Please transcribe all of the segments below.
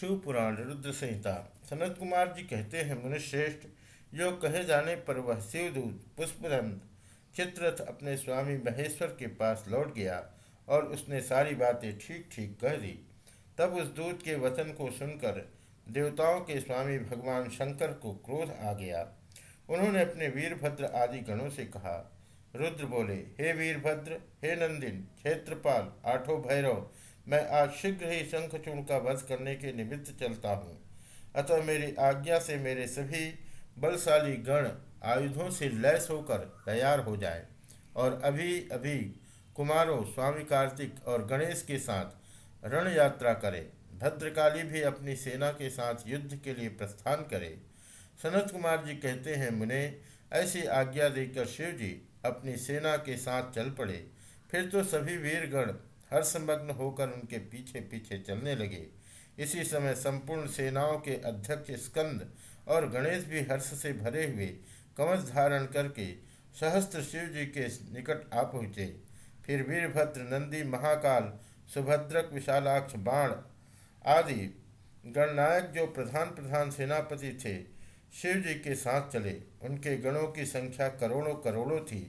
शिव पुराण रुद्र संहिता सनत कुमार जी कहते हैं, मुनिश्रेष्ठ, जो कहे जाने पर वह शिवदूत पुष्पदंत चित्रथ अपने स्वामी महेश्वर के पास लौट गया और उसने सारी बातें ठीक ठीक कह दी। तब उस दूत के वचन को सुनकर देवताओं के स्वामी भगवान शंकर को क्रोध आ गया। उन्होंने अपने वीरभद्र आदि गणों से कहा, रुद्र बोले, हे वीरभद्र, हे नंदिन, क्षेत्रपाल, आठों भैरव मैं आज शीघ्र ही शंखचूर्ण का वध करने के निमित्त चलता हूँ। अतः मेरी आज्ञा से मेरे सभी बलशाली गण आयुधों से लैस होकर तैयार हो जाए और अभी अभी कुमारों, स्वामी कार्तिक और गणेश के साथ रण यात्रा करें। भद्रकाली भी अपनी सेना के साथ युद्ध के लिए प्रस्थान करे। सनत कुमार जी कहते हैं, मुने, ऐसी आज्ञा देकर शिव जी अपनी सेना के साथ चल पड़े। फिर तो सभी वीरगण हर्षमग्न होकर उनके पीछे पीछे चलने लगे। इसी समय संपूर्ण सेनाओं के अध्यक्ष स्कंद और गणेश भी हर्ष से भरे हुए कवच धारण करके सहस्त्र शिव जी के निकट आ पहुँचे। फिर वीरभद्र, नंदी, महाकाल, सुभद्रक, विशालाक्ष, बाण आदि गणनायक जो प्रधान प्रधान सेनापति थे, शिव जी के साथ चले। उनके गणों की संख्या करोड़ों करोड़ों थी।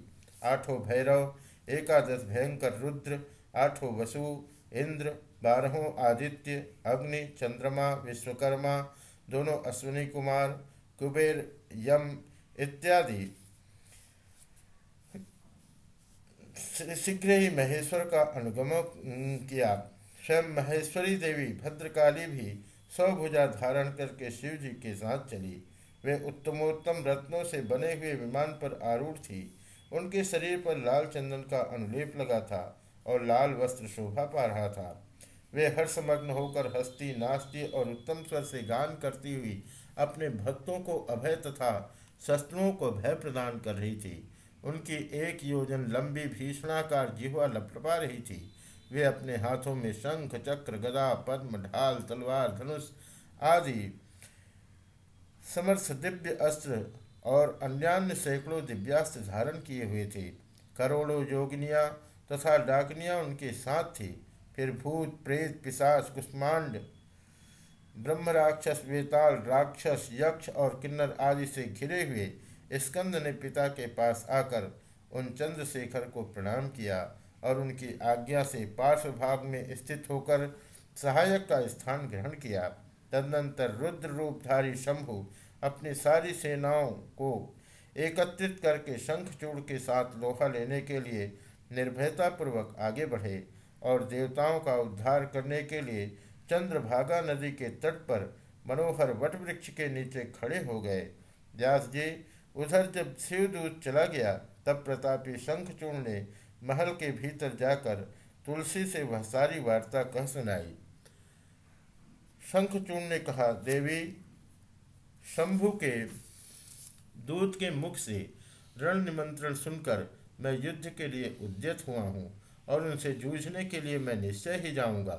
आठों भैरव, एकादश भयंकर रुद्र आठों वसु, इंद्र, बारहों आदित्य, अग्नि, चंद्रमा, विश्वकर्मा, दोनों अश्विनी कुमार, कुबेर, यम इत्यादि। शीघ्र ही महेश्वर का अनुगमन किया। स्वयं महेश्वरी देवी भद्रकाली भी सौभुजा धारण करके शिव जी के साथ चली। वे उत्तमोत्तम रत्नों से बने हुए विमान पर आरूढ़ थी। उनके शरीर पर लाल चंदन का अनुलेप लगा था। और लाल वस्त्र शोभा पा रहा था। वे हर्षमग्न होकर हस्ती नाचती और उत्तम स्वर से गान करती हुई अपने भक्तों को अभय तथा शस्त्रों को भय प्रदान कर रही थी। उनकी एक योजन लंबी, भीषणाकार जिह्वा लपलपा रही थी। वे अपने हाथों में शंख, चक्र, गदा, पद्म, ढाल, तलवार, धनुष आदि समर्थ दिव्य अस्त्र और अन्यान्य सैकड़ों दिव्यास्त्र धारण किए हुए थे। करोड़ों योगिनियाँ तथा डाकनियाँ उनके साथ थी। फिर भूत, प्रेत, पिशाच, कुष्मांड ब्रह्म राक्षस वेताल, राक्षस, यक्ष और किन्नर आदि से घिरे हुए स्कंद ने पिता के पास आकर उन चंद्रशेखर को प्रणाम किया और उनकी आज्ञा से पार्श्व भाग में स्थित होकर सहायक का स्थान ग्रहण किया। तदनंतर रुद्र रूपधारी शंभु अपनी सारी सेनाओं को एकत्रित करके शंखचूड़ के साथ लोहा लेने के लिए निर्भयतापूर्वक आगे बढ़े और देवताओं का उद्धार करने के लिए चंद्रभागा नदी के तट पर मनोहर वट वृक्ष के नीचे खड़े हो गए। व्यास जी, उधर जब शिवदूत चला गया, तब प्रतापी शंखचूर्ण ने महल के भीतर जाकर तुलसी से वह सारी वार्ता कह सुनाई। शंखचूर्ण ने कहा, देवी, शंभु के दूत के मुख से रण निमंत्रण सुनकर मैं युद्ध के लिए उद्यत हुआ हूँ और उनसे जूझने के लिए मैं निश्चय ही जाऊँगा।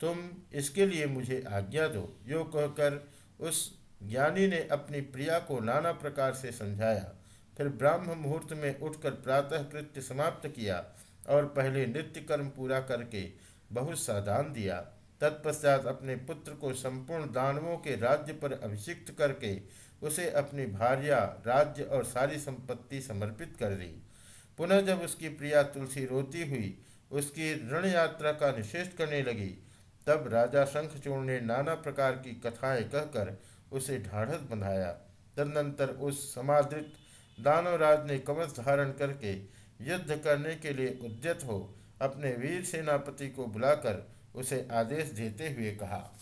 तुम इसके लिए मुझे आज्ञा दो। यो कहकर उस ज्ञानी ने अपनी प्रिया को नाना प्रकार से समझाया। फिर ब्राह्म मुहूर्त में उठकर प्रातः कृत्य समाप्त किया और पहले नृत्य कर्म पूरा करके बहुत सा दान दिया। तत्पश्चात अपने पुत्र को संपूर्ण दानवों के राज्य पर अभिषिक्त करके उसे अपनी भार्या, राज्य और सारी संपत्ति समर्पित कर दी। पुनः जब उसकी प्रिया तुलसी रोती हुई, उसकी रण यात्रा का निषेध करने लगी, तब राजा शंखचूर्ण ने नाना प्रकार की कथाएँ कहकर उसे ढाढ़स बंधाया। तदनंतर उस समादृत दानवराज ने कवच धारण करके युद्ध करने के लिए उद्यत हो अपने वीर सेनापति को बुलाकर उसे आदेश देते हुए कहा।